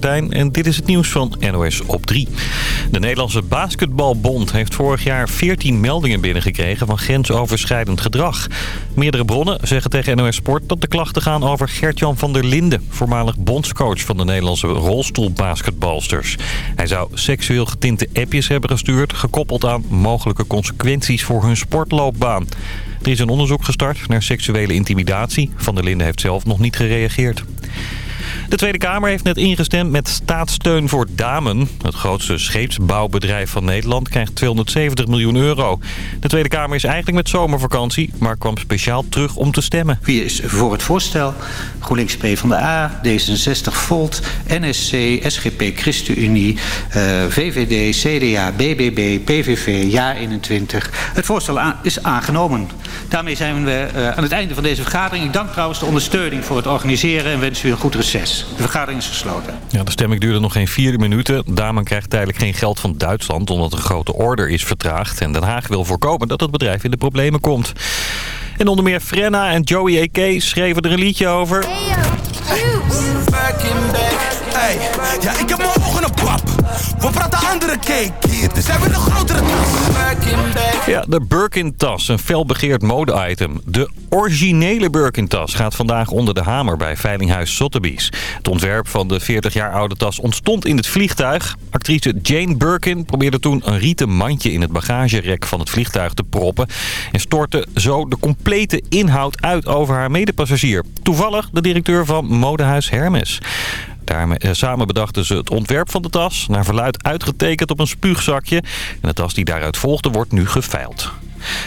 Martijn en dit is het nieuws van NOS op 3. De Nederlandse Basketbalbond heeft vorig jaar 14 meldingen binnengekregen van grensoverschrijdend gedrag. Meerdere bronnen zeggen tegen NOS Sport dat de klachten gaan over Gert-Jan van der Linden, voormalig bondscoach van de Nederlandse rolstoelbasketbalsters. Hij zou seksueel getinte appjes hebben gestuurd, gekoppeld aan mogelijke consequenties voor hun sportloopbaan. Er is een onderzoek gestart naar seksuele intimidatie. Van der Linden heeft zelf nog niet gereageerd. De Tweede Kamer heeft net ingestemd met staatssteun voor Damen. Het grootste scheepsbouwbedrijf van Nederland krijgt 270 miljoen euro. De Tweede Kamer is eigenlijk met zomervakantie, maar kwam speciaal terug om te stemmen. Wie is voor het voorstel? GroenLinks PvdA, D66 Volt, NSC, SGP ChristenUnie, uh, VVD, CDA, BBB, PVV, JA21. Het voorstel is aangenomen. Daarmee zijn we uh, aan het einde van deze vergadering. Ik dank trouwens de ondersteuning voor het organiseren en wens u een goed De vergadering is gesloten. Ja, de stemming duurde nog geen vier minuten. Damen krijgt tijdelijk geen geld van Duitsland omdat een grote order is vertraagd. En Den Haag wil voorkomen dat het bedrijf in de problemen komt. En onder meer Frenna en Joey A.K. schreven er een liedje over. Hey, ja, We praten andere cake hier, dus hebben een grotere tas. Ja, de Birkin-tas, een felbegeerd mode-item. De originele Birkin-tas gaat vandaag onder de hamer bij Veilinghuis Sotheby's. Het ontwerp van de 40 jaar oude tas ontstond in het vliegtuig. Actrice Jane Birkin probeerde toen een rieten mandje in het bagagerek van het vliegtuig te proppen... en stortte zo de complete inhoud uit over haar medepassagier. Toevallig de directeur van modehuis Hermes. Daarmee, eh, samen bedachten ze het ontwerp van de tas. Naar verluid uitgetekend op een spuugzakje. En de tas die daaruit volgde wordt nu geveild.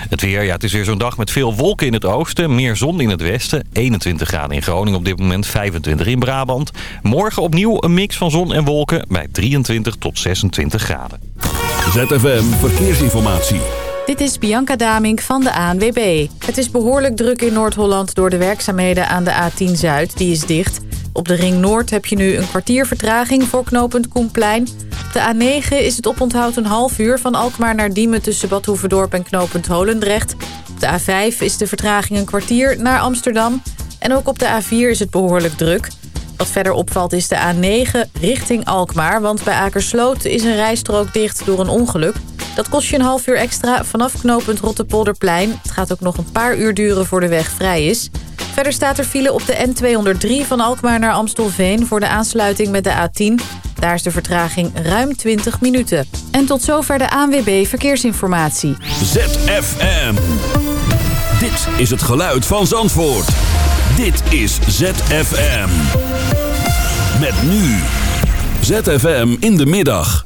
Het weer, ja, het is weer zo'n dag met veel wolken in het oosten, meer zon in het westen. 21 graden in Groningen op dit moment, 25 in Brabant. Morgen opnieuw een mix van zon en wolken bij 23 tot 26 graden. ZFM Verkeersinformatie. Dit is Bianca Damink van de ANWB. Het is behoorlijk druk in Noord-Holland door de werkzaamheden aan de A10 Zuid. Die is dicht. Op de Ring Noord heb je nu een kwartier vertraging voor knooppunt Koenplein. De A9 is het oponthoud een half uur van Alkmaar naar Diemen... tussen Bad en knooppunt Holendrecht. Op de A5 is de vertraging een kwartier naar Amsterdam. En ook op de A4 is het behoorlijk druk. Wat verder opvalt is de A9 richting Alkmaar... want bij Akersloot is een rijstrook dicht door een ongeluk... Dat kost je een half uur extra vanaf knooppunt Rottepolderplein. Het gaat ook nog een paar uur duren voor de weg vrij is. Verder staat er file op de N203 van Alkmaar naar Amstelveen... voor de aansluiting met de A10. Daar is de vertraging ruim 20 minuten. En tot zover de ANWB Verkeersinformatie. ZFM. Dit is het geluid van Zandvoort. Dit is ZFM. Met nu. ZFM in de middag.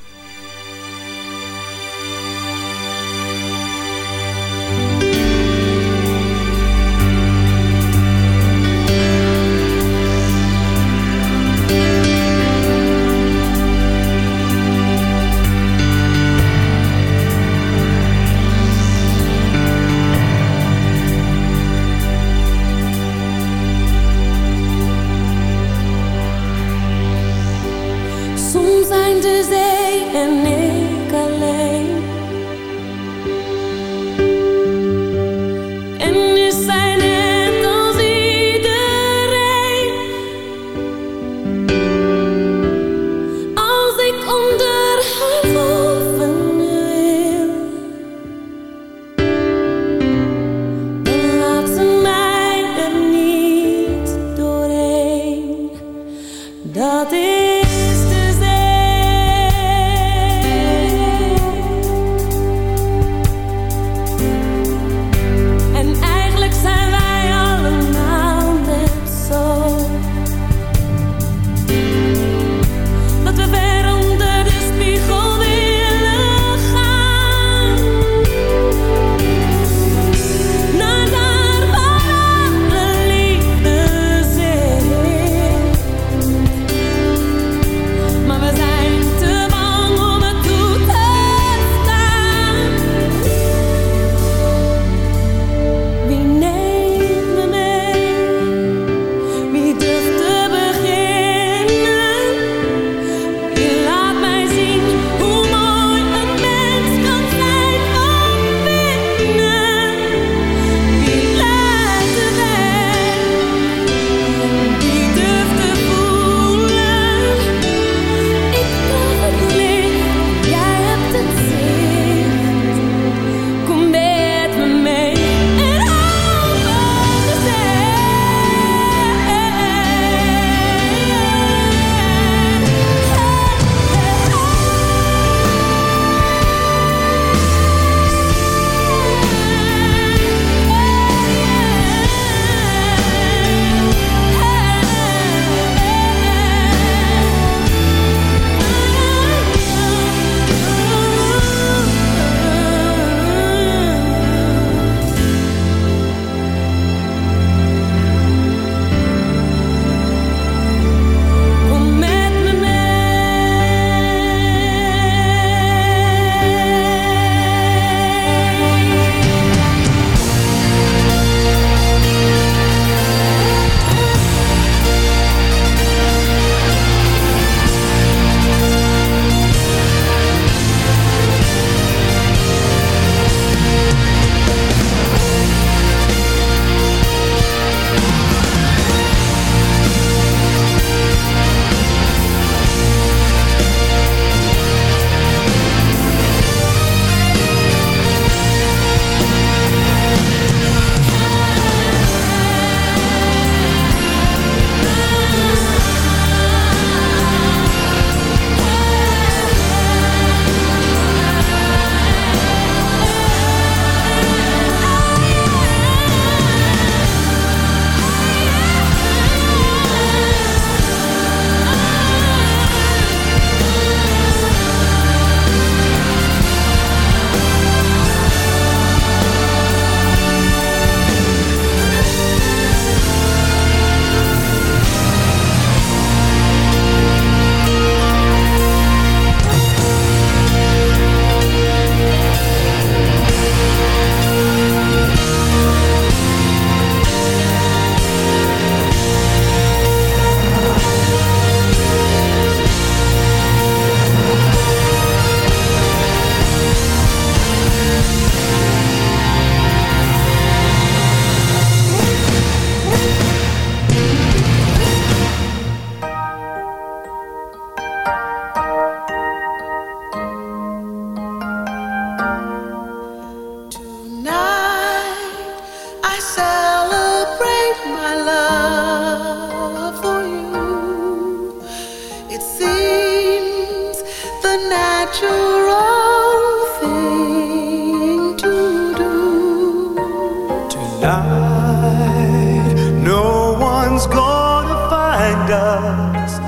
us.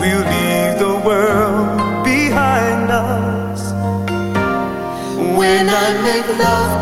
We'll leave the world behind us. When I make love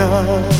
enough.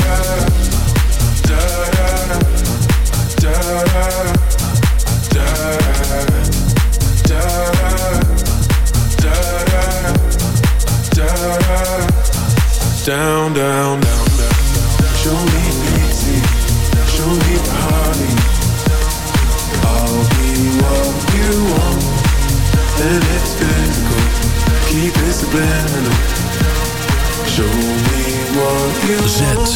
Down, down, down, down. Show me easy, show me party. I'll be what you want, and it's physical. Keep it subliminal. Show me what you want.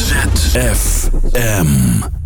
ZFM.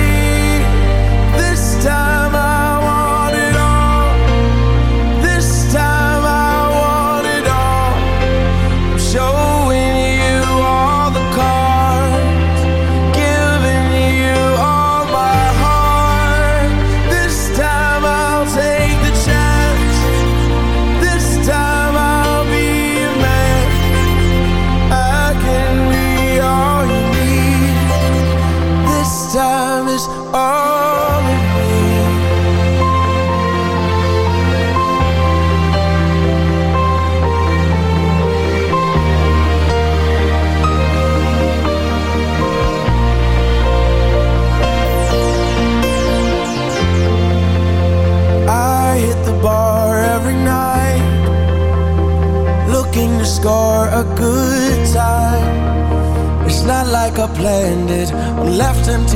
Time.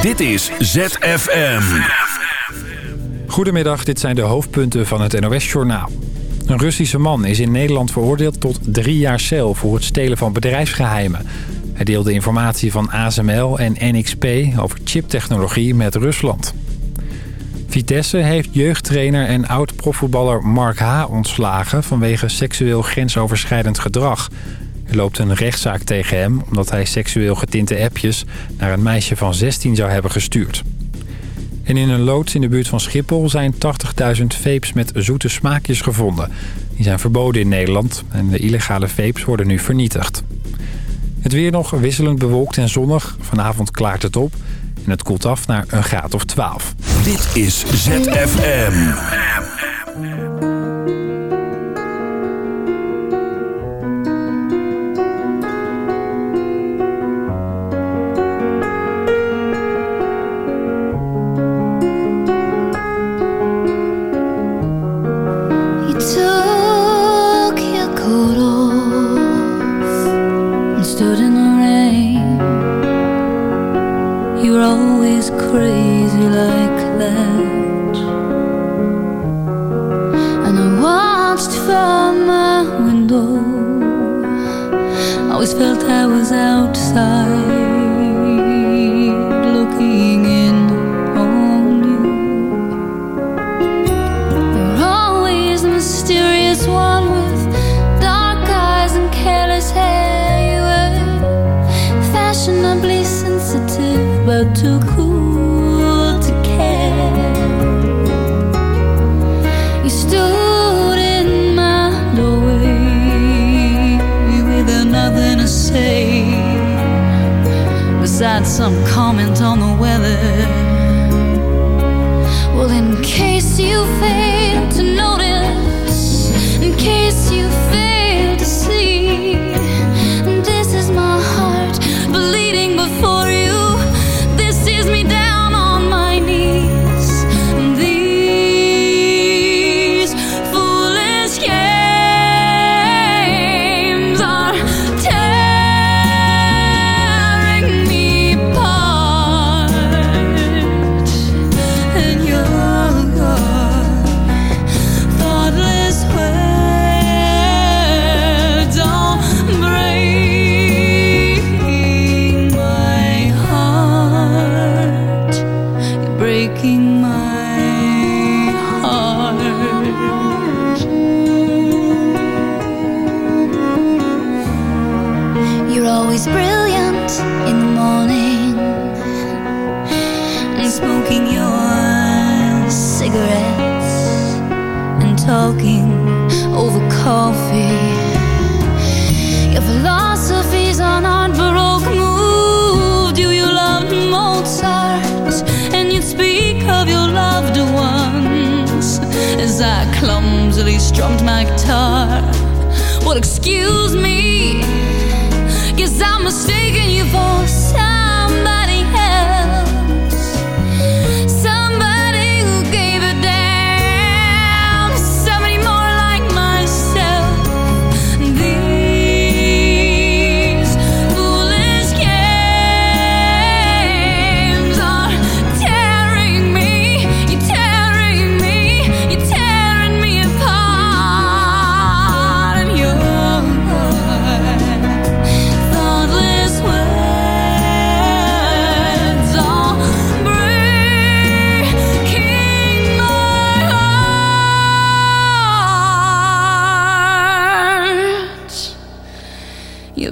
Dit is ZFM. Goedemiddag, dit zijn de hoofdpunten van het NOS-journaal. Een Russische man is in Nederland veroordeeld tot drie jaar cel... voor het stelen van bedrijfsgeheimen. Hij deelde informatie van ASML en NXP over chiptechnologie met Rusland. Vitesse heeft jeugdtrainer en oud-profvoetballer Mark H. ontslagen... vanwege seksueel grensoverschrijdend gedrag... Er loopt een rechtszaak tegen hem omdat hij seksueel getinte appjes naar een meisje van 16 zou hebben gestuurd. En in een loods in de buurt van Schiphol zijn 80.000 vapes met zoete smaakjes gevonden. Die zijn verboden in Nederland en de illegale vapes worden nu vernietigd. Het weer nog wisselend bewolkt en zonnig. Vanavond klaart het op en het koelt af naar een graad of 12. Dit is ZFM.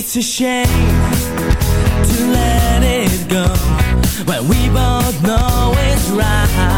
It's a shame to let it go when we both know it's right.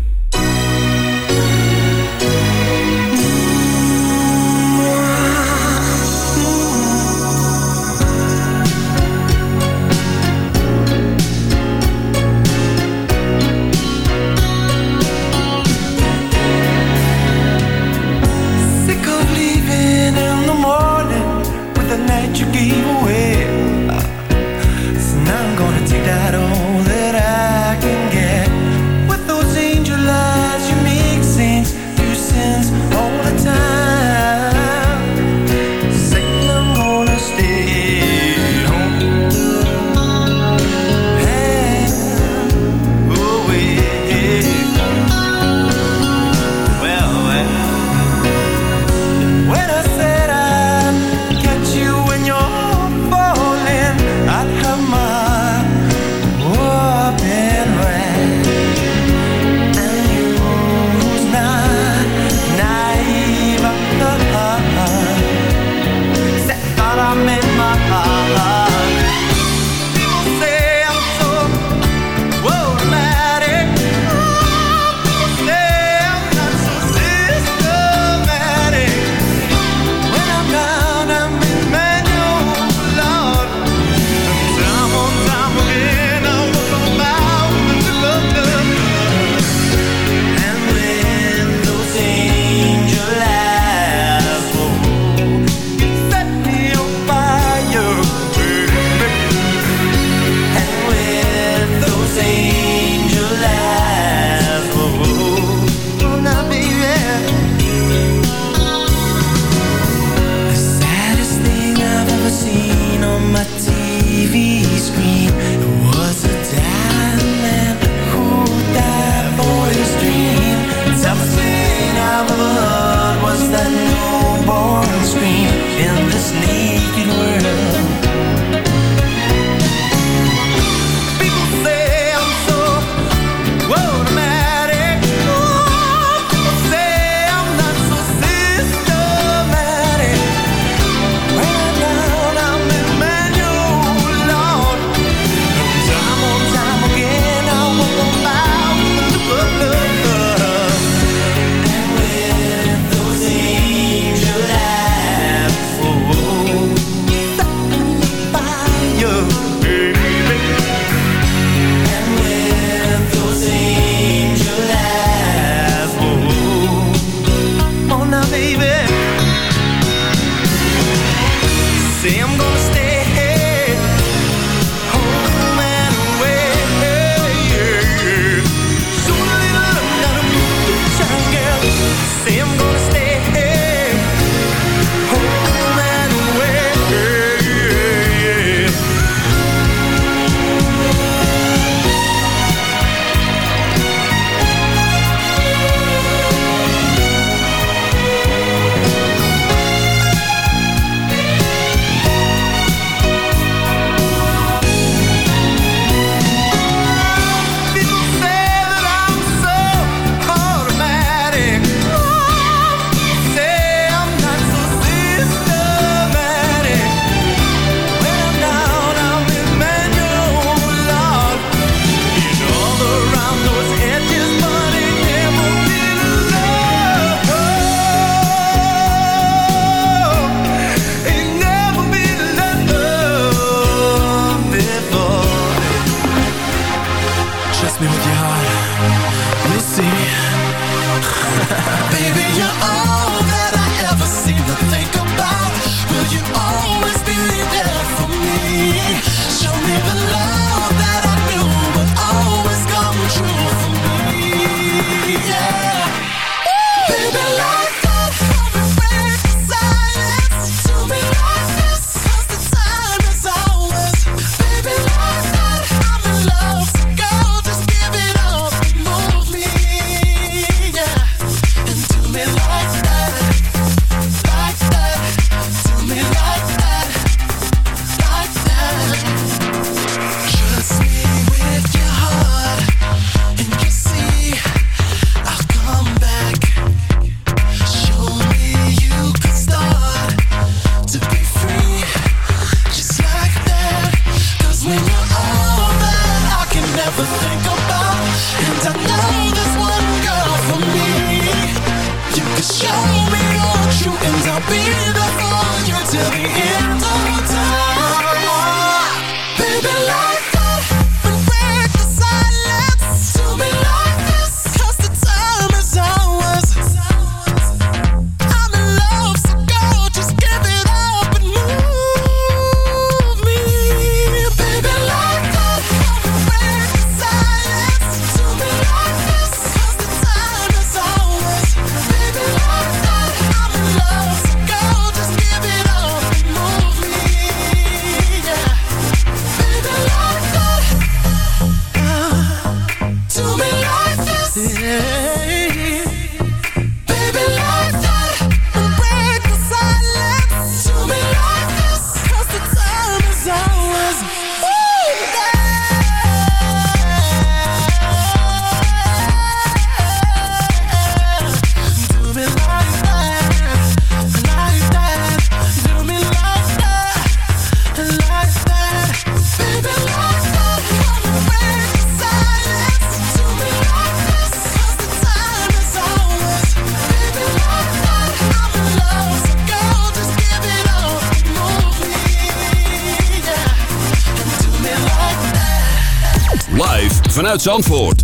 Zandvoort.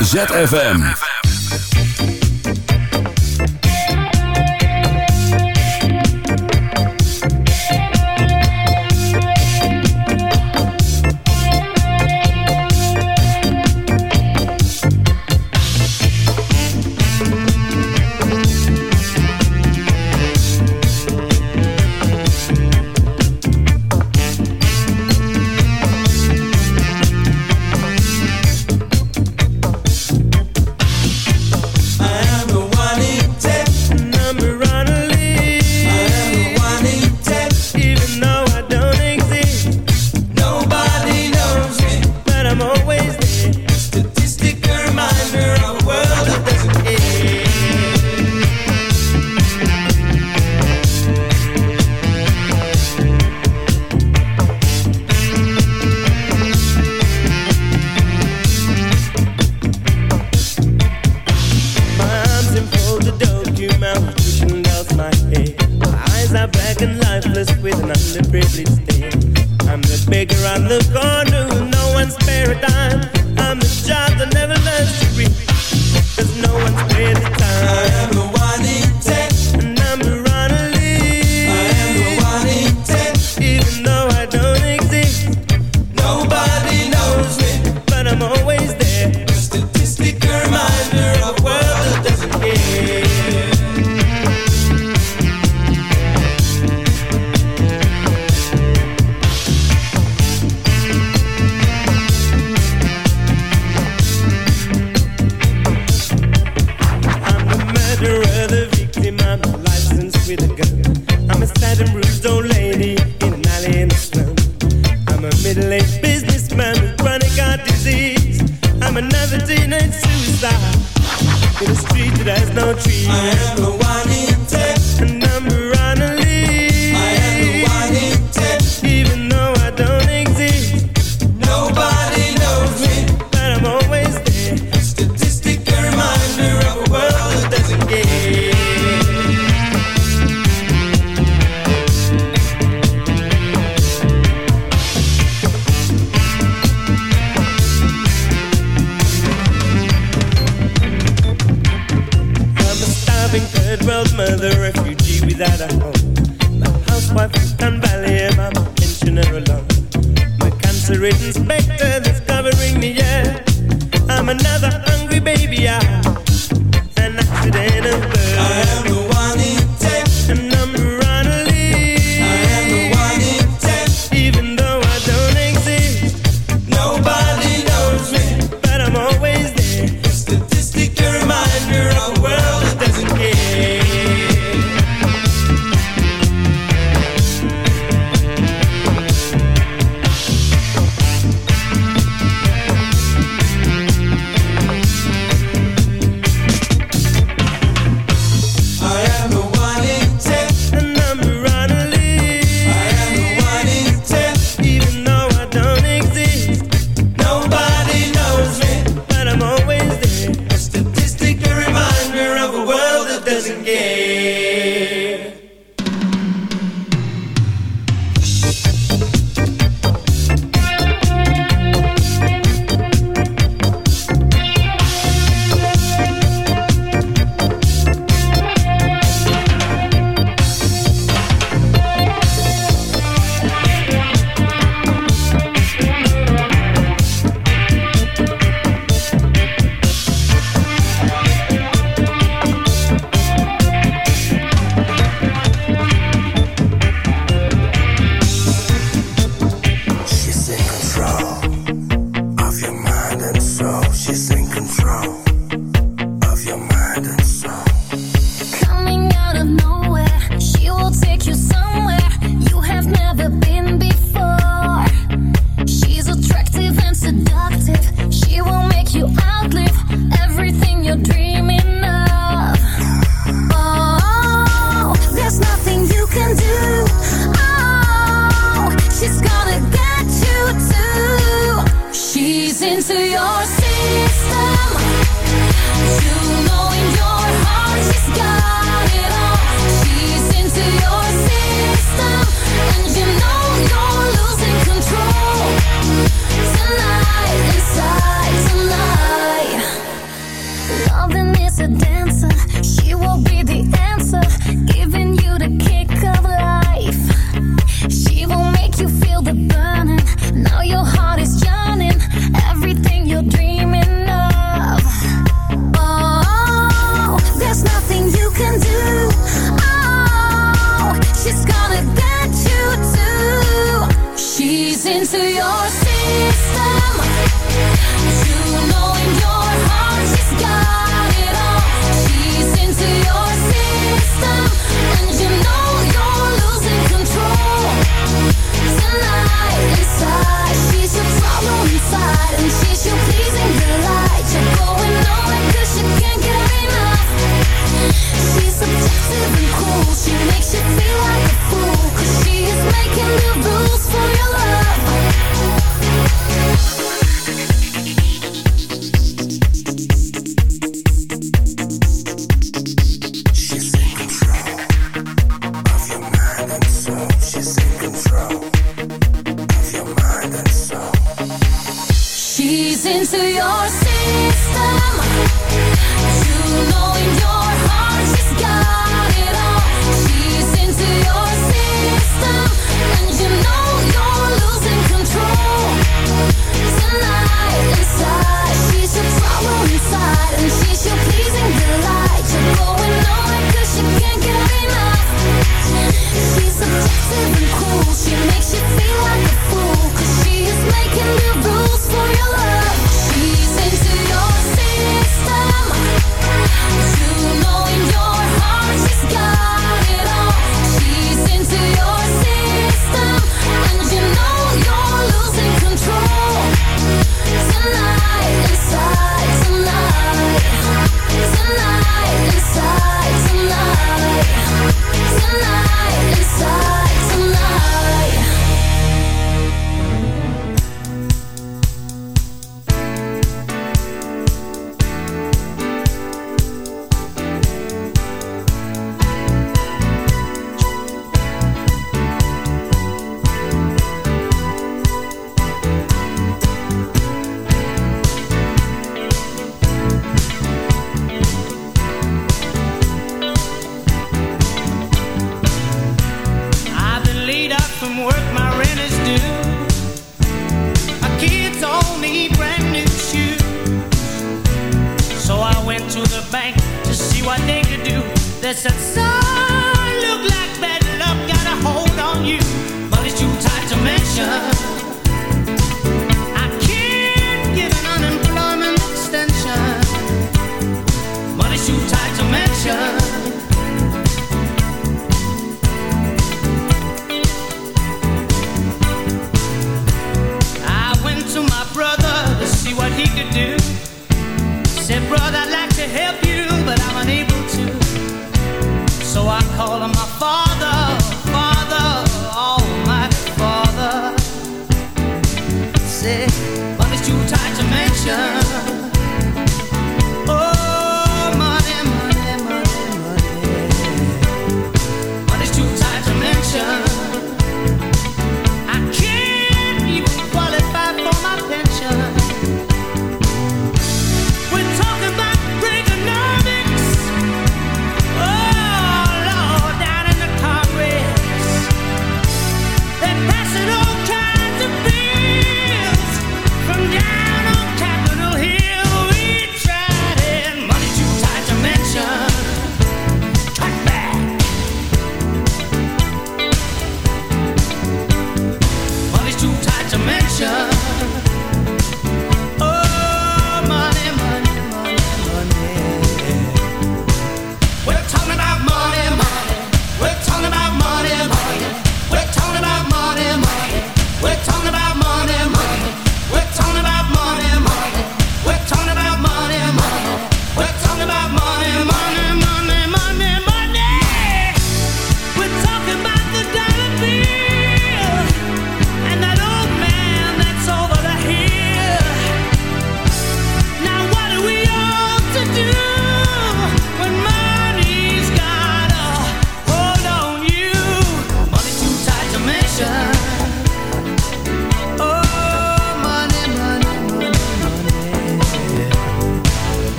ZFM. Into your system. You too tight to mention.